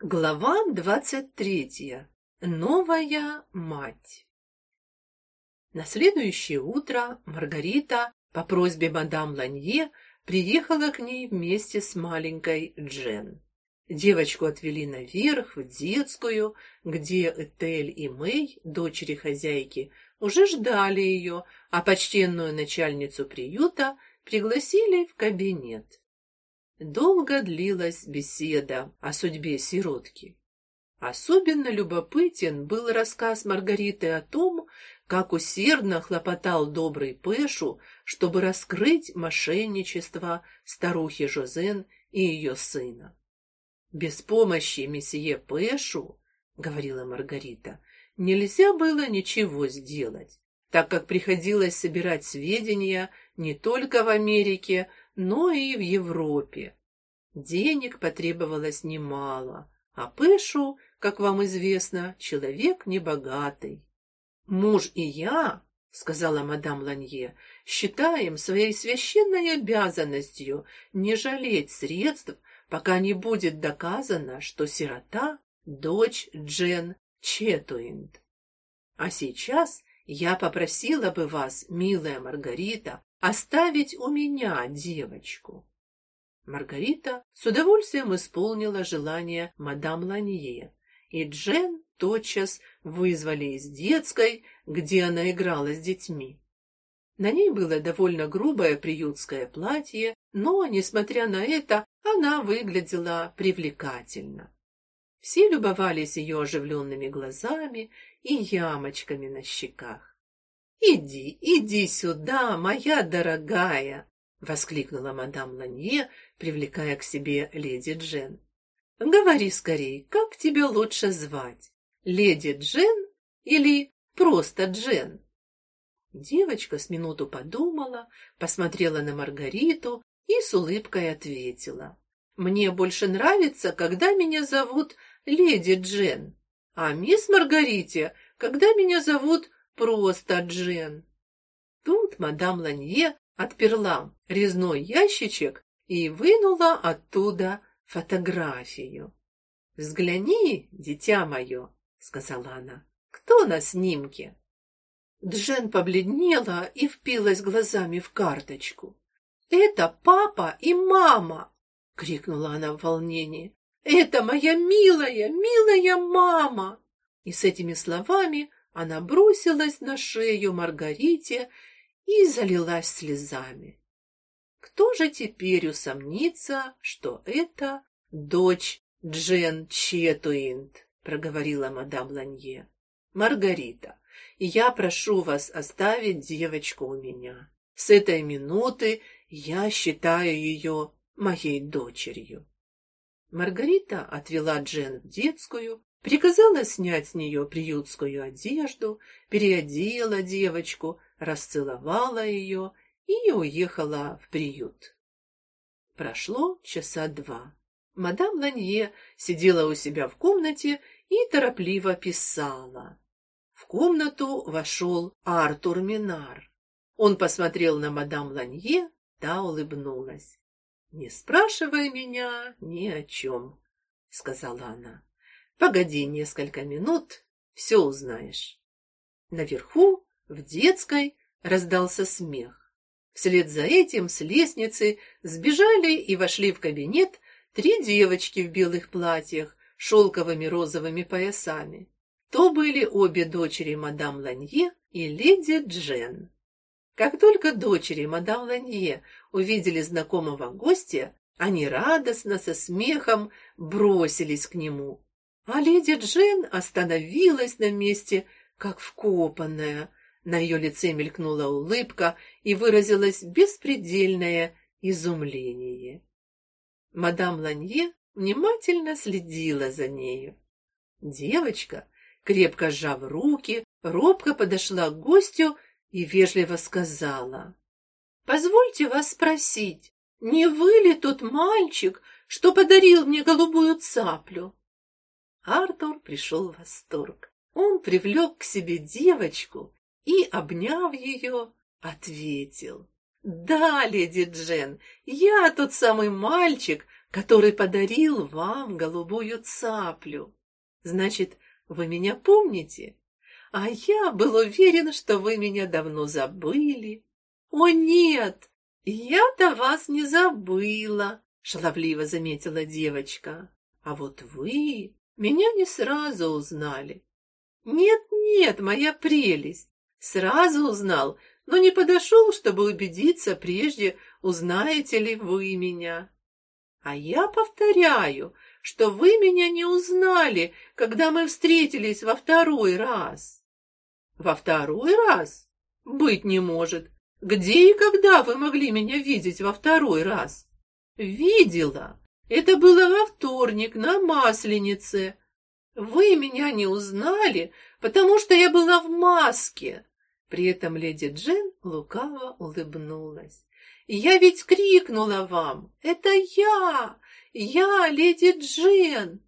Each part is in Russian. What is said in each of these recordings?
Глава двадцать третья. Новая мать. На следующее утро Маргарита по просьбе мадам Ланье приехала к ней вместе с маленькой Джен. Девочку отвели наверх в детскую, где Этель и Мэй, дочери хозяйки, уже ждали ее, а почтенную начальницу приюта пригласили в кабинет. Долго длилась беседа о судьбе сиротки. Особенно любопытен был рассказ Маргариты о том, как усердно хлопотал добрый Пэшу, чтобы раскрыть мошенничество старухи Жозен и ее сына. Без помощи месье Пэшу, говорила Маргарита, нельзя было ничего сделать, так как приходилось собирать сведения не только в Америке, но и в Европе. Денег потребовалось немало, а Пышу, как вам известно, человек небогатый. Муж и я, сказала мадам Ланье, считаем своей священной обязанностью не жалеть средств, пока не будет доказано, что сирота дочь Джен Четуинд. А сейчас я попросила бы вас, милая Маргарита, оставить у меня девочку. Маргарита с удовольствием исполнила желание мадам Ланье, и Джен тотчас вызвали из детской, где она играла с детьми. На ней было довольно грубое приютское платье, но, несмотря на это, она выглядела привлекательно. Все любовались ее оживленными глазами и ямочками на щеках. Иди, иди сюда, моя дорогая, воскликнула мадам Ланье, привлекая к себе леди Джен. Говори скорей, как тебя лучше звать? Леди Джен или просто Джен? Девочка с минуту подумала, посмотрела на Маргариту и с улыбкой ответила: Мне больше нравится, когда меня зовут леди Джен, а мисс Маргарите, когда меня зовут просто Джен. Тут мадам Ланье отперла резной ящичек и вынула оттуда фотографию. "Взгляни, дитя мое", сказала она. "Кто на снимке?" Джен побледнела и впилась глазами в карточку. "Это папа и мама!" крикнула она в волнении. "Это моя милая, милая мама!" И с этими словами она бросилась на шею Маргарите и залилась слезами. Кто же теперь усомнится, что это дочь Джен Четуинд, проговорила мадам Ланье. Маргарита, я прошу вас оставить девочку у меня. С этой минуты я считаю ее моей дочерью. Маргарита отвела Джен в детскую, Приказала снять с нее приютскую одежду, переодела девочку, расцеловала ее и уехала в приют. Прошло часа два. Мадам Ланье сидела у себя в комнате и торопливо писала. В комнату вошел Артур Минар. Он посмотрел на мадам Ланье, та улыбнулась. Не спрашивай меня ни о чем», — сказала она. Погоди несколько минут, все узнаешь. Наверху, в детской, раздался смех. Вслед за этим с лестницы сбежали и вошли в кабинет три девочки в белых платьях, шелковыми розовыми поясами. То были обе дочери мадам Ланье и леди Джен. Как только дочери мадам Ланье увидели знакомого гостя, они радостно со смехом бросились к нему. А леди Джен остановилась на месте, как вкопанная. На ее лице мелькнула улыбка и выразилось беспредельное изумление. Мадам Ланье внимательно следила за нею. Девочка, крепко сжав руки, робко подошла к гостю и вежливо сказала: "Позвольте вас спросить, не вы ли тот мальчик, что подарил мне голубую цаплю?" Артур пришел в восторг. Он привлек к себе девочку и, обняв ее, ответил: "Да, леди Джен, я тот самый мальчик, который подарил вам голубую цаплю. Значит, вы меня помните? А я был уверен, что вы меня давно забыли. О нет, я-то вас не забыла, шаловливо заметила девочка. А вот вы меня не сразу узнали. Нет, нет, моя прелесть. Сразу узнал, но не подошел, чтобы убедиться прежде, узнаете ли вы меня. А я повторяю, что вы меня не узнали, когда мы встретились во второй раз. Во второй раз? Быть не может. Где и когда вы могли меня видеть во второй раз? Видела. Это было во вторник на Масленице. Вы меня не узнали, потому что я была в маске. При этом леди Джен лукаво улыбнулась. Я ведь крикнула вам: "Это я! Я леди Джен!"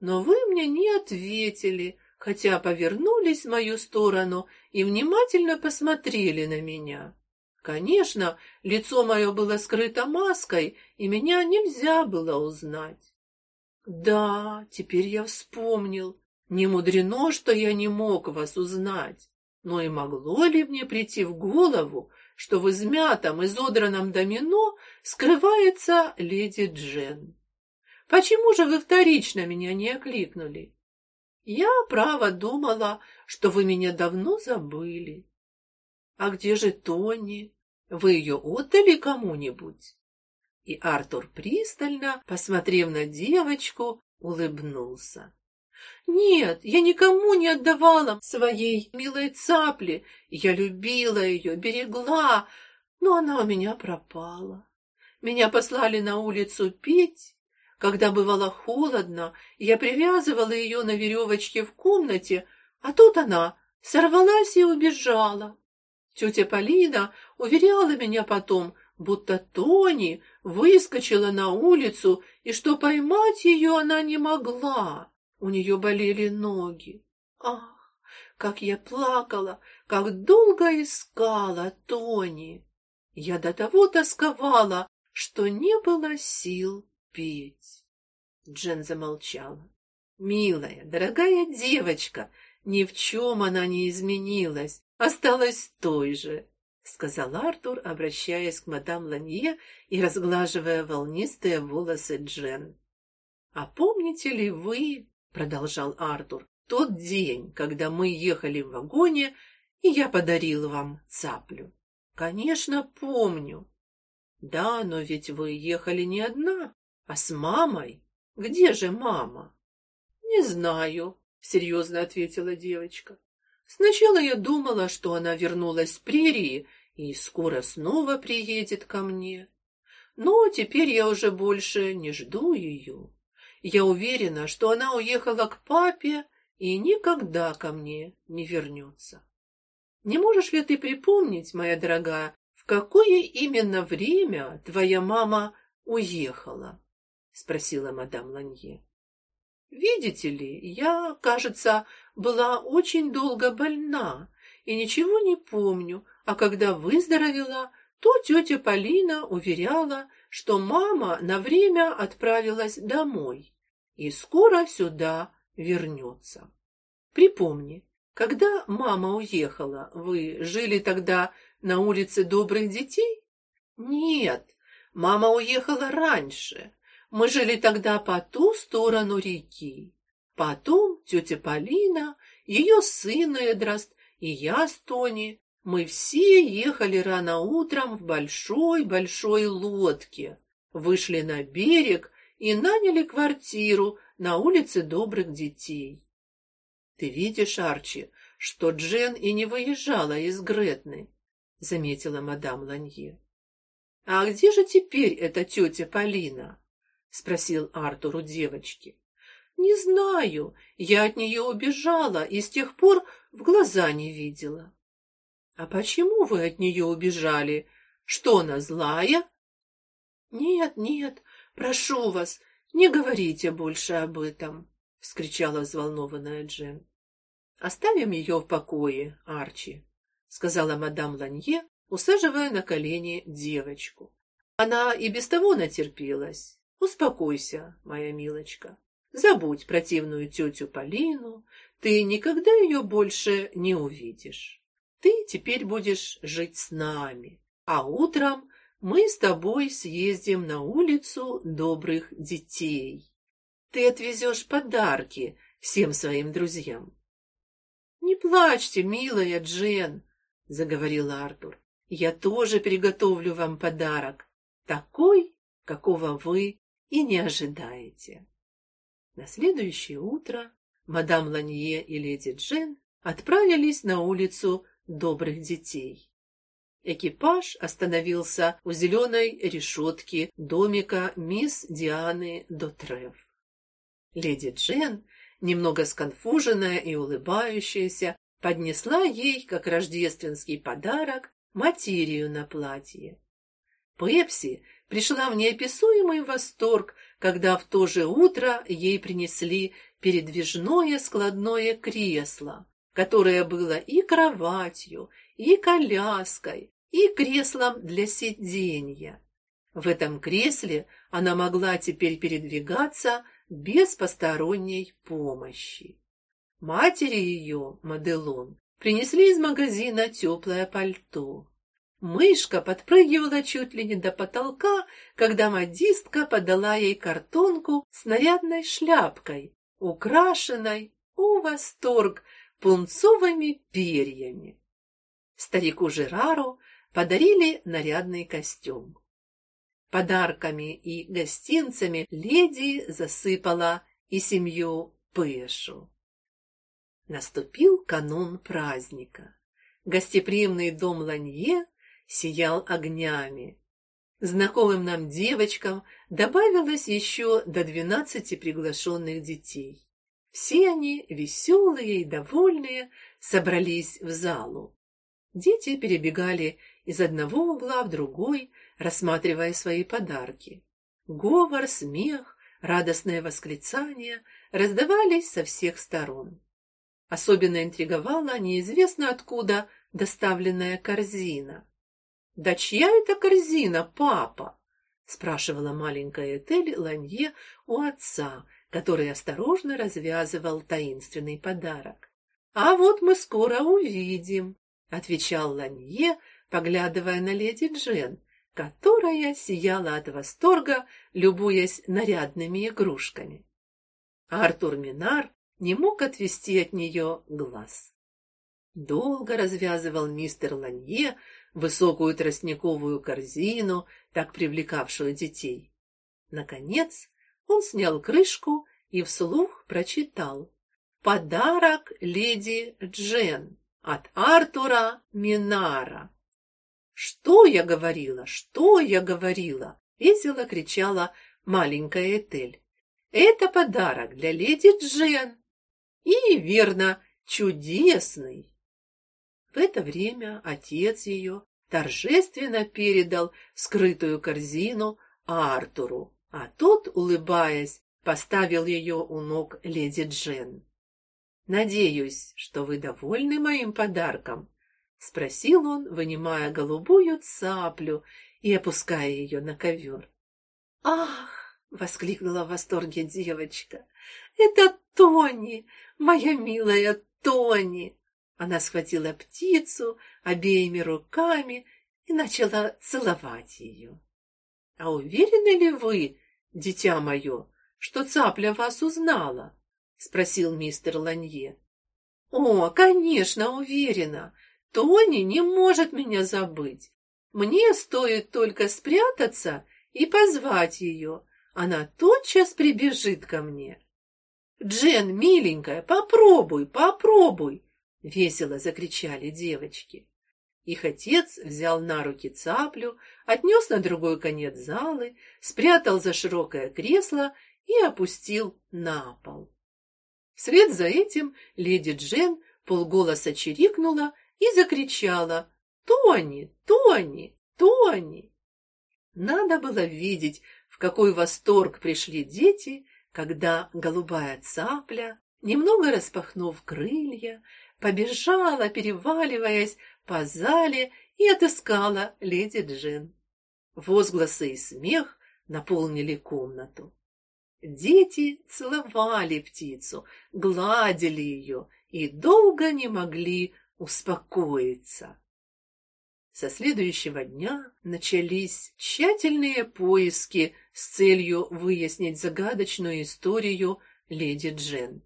Но вы мне не ответили, хотя повернулись в мою сторону и внимательно посмотрели на меня. Конечно, лицо мое было скрыто маской, и меня нельзя было узнать. Да, теперь я вспомнил. Не мудрено, что я не мог вас узнать. Но и могло ли мне прийти в голову, что в измятом, изодранном домино скрывается леди Джен? Почему же вы вторично меня не окликнули? Я, право, думала, что вы меня давно забыли. А где же Тони? Вы ее отдали кому-нибудь? И Артур пристально, посмотрев на девочку, улыбнулся. Нет, я никому не отдавала своей милой цапли. Я любила ее, берегла, но она у меня пропала. Меня послали на улицу петь. Когда бывало холодно, я привязывала ее на веревочке в комнате, а тут она сорвалась и убежала. Тетя Полина уверяла меня потом, будто Тони выскочила на улицу и что поймать ее она не могла. У нее болели ноги. Ах, как я плакала, как долго искала Тони. Я до того тосковала, что не было сил петь. Джен замолчала. Милая, дорогая девочка, ни в чем она не изменилась, осталась той же, сказал Артур, обращаясь к мадам Ланье и разглаживая волнистые волосы Джен. А помните ли вы, продолжал Артур, тот день, когда мы ехали в вагоне, и я подарил вам цаплю? Конечно, помню. Да, но ведь вы ехали не одна, а с мамой. Где же мама? Не знаю, серьезно ответила девочка. Сначала я думала, что она вернулась с прерии и скоро снова приедет ко мне. Но теперь я уже больше не жду ее. Я уверена, что она уехала к папе и никогда ко мне не вернется. Не можешь ли ты припомнить, моя дорогая, в какое именно время твоя мама уехала? спросила мадам Ланье. Видите ли, я, кажется, была очень долго больна и ничего не помню, а когда выздоровела, то тетя Полина уверяла, что мама на время отправилась домой и скоро сюда вернется. Припомни, когда мама уехала, вы жили тогда на улице Добрых детей? Нет, мама уехала раньше. Мы жили тогда по ту сторону реки. Потом тетя Полина, ее сын Эдраст и я с Тони, мы все ехали рано утром в большой-большой лодке, вышли на берег и наняли квартиру на улице Добрых детей. Ты видишь, Арчи, что Джен и не выезжала из Гретны, заметила мадам Ланье. А где же теперь эта тетя Полина? спросил Артур у девочки. Не знаю, я от нее убежала и с тех пор в глаза не видела. А почему вы от нее убежали? Что она злая? Нет, нет, прошу вас, не говорите больше об этом, вскричала взволнованная Джен. Оставим ее в покое, Арчи, сказала мадам Ланье, усаживая на колени девочку. Она и без того натерпелась. Успокойся, моя милочка. Забудь противную тетю Полину, ты никогда ее больше не увидишь. Ты теперь будешь жить с нами, а утром мы с тобой съездим на улицу добрых детей. Ты отвезешь подарки всем своим друзьям. Не плачьте, милая Джен, заговорил Артур. Я тоже приготовлю вам подарок, такой, какого вы и не ожидаете. На следующее утро мадам Ланье и леди Джен отправились на улицу добрых детей. Экипаж остановился у зеленой решетки домика мисс Дианы Дотрев. Леди Джен, немного сконфуженная и улыбающаяся, поднесла ей, как рождественский подарок, материю на платье. Пепси пришла в неописуемый восторг, когда в то же утро ей принесли передвижное складное кресло, которое было и кроватью, и коляской, и креслом для сиденья. В этом кресле она могла теперь передвигаться без посторонней помощи. Матери ее, Маделон, принесли из магазина теплое пальто. Мышка подпрыгивала чуть ли не до потолка, когда модистка подала ей картонку с нарядной шляпкой, украшенной, о восторг, пунцовыми перьями. Старику Жерару подарили нарядный костюм. Подарками и гостинцами леди засыпала и семью Пэшу. Наступил канун праздника. Гостеприимный дом Ланье сиял огнями. Знакомым нам девочкам добавилось еще до двенадцати приглашенных детей. Все они, веселые и довольные, собрались в залу. Дети перебегали из одного угла в другой, рассматривая свои подарки. Говор, смех, радостное восклицание раздавались со всех сторон. Особенно интриговала неизвестно откуда доставленная корзина. Да чья это корзина, папа? спрашивала маленькая Этель Ланье у отца, который осторожно развязывал таинственный подарок. А вот мы скоро увидим, отвечал Ланье, поглядывая на леди Джен, которая сияла от восторга, любуясь нарядными игрушками. Артур Минар не мог отвести от нее глаз. Долго развязывал мистер Ланье высокую тростниковую корзину, так привлекавшую детей. Наконец, он снял крышку и вслух прочитал: "Подарок леди Джен от Артура Минара". Что я говорила? Что я говорила? весело кричала маленькая Этель. Это подарок для леди Джен. И верно, чудесный. В это время отец ее торжественно передал скрытую корзину Артуру, а тот, улыбаясь, поставил ее у ног леди Джен. Надеюсь, что вы довольны моим подарком, спросил он, вынимая голубую цаплю и опуская ее на ковер. Ах, воскликнула в восторге девочка. Это Тони, моя милая Тони. Она схватила птицу обеими руками и начала целовать ее. А уверены ли вы, дитя мое, что цапля вас узнала? спросил мистер Ланье. О, конечно, уверена. Тони не может меня забыть. Мне стоит только спрятаться и позвать ее. Она тотчас прибежит ко мне. Джен, миленькая, попробуй, попробуй весело закричали девочки. Их отец взял на руки цаплю, отнес на другой конец залы, спрятал за широкое кресло и опустил на пол. Вслед за этим леди Джен полголоса чирикнула и закричала: "Тони, Тони, Тони!" Надо было видеть, в какой восторг пришли дети, когда голубая цапля, немного распахнув крылья, побежала, переваливаясь по зале и отыскала леди Джин. Возгласы и смех наполнили комнату. Дети целовали птицу, гладили ее и долго не могли успокоиться. Со следующего дня начались тщательные поиски с целью выяснить загадочную историю леди Джен.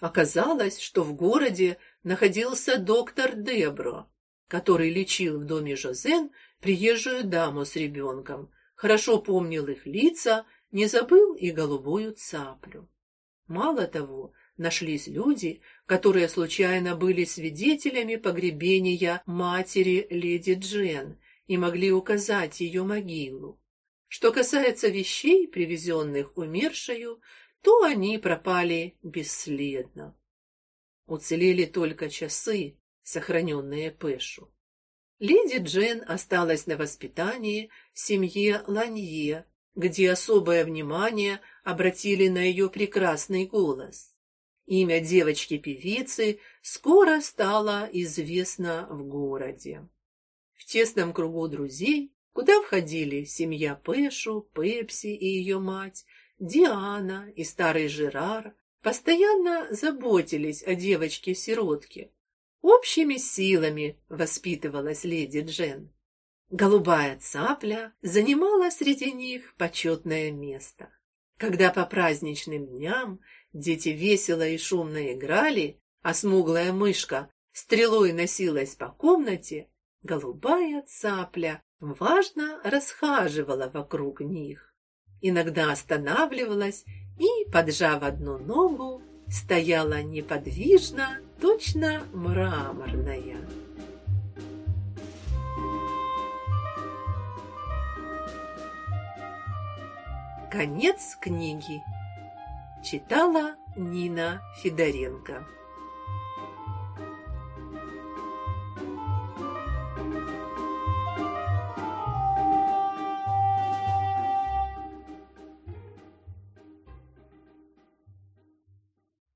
Оказалось, что в городе находился доктор Дебро, который лечил в доме Жозен приезжую даму с ребенком, хорошо помнил их лица, не забыл и голубую цаплю. Мало того, нашлись люди, которые случайно были свидетелями погребения матери леди Джен и могли указать ее могилу. Что касается вещей, привезенных умершую, то они пропали бесследно. Уцелели только часы, сохраненные Пэшу. Леди Джен осталась на воспитании в семье Ланье, где особое внимание обратили на ее прекрасный голос. Имя девочки-певицы скоро стало известно в городе. В тесном кругу друзей, куда входили семья Пэшу, Пепси и ее мать, Диана и старый Жерар, постоянно заботились о девочке-сиротке. Общими силами воспитывалась леди Джен. Голубая цапля занимала среди них почетное место. Когда по праздничным дням дети весело и шумно играли, а смуглая мышка стрелой носилась по комнате, голубая цапля важно расхаживала вокруг них. Иногда останавливалась и, поджав одну ногу, стояла неподвижно, точно мраморная. Конец книги. Читала Нина Федоренко.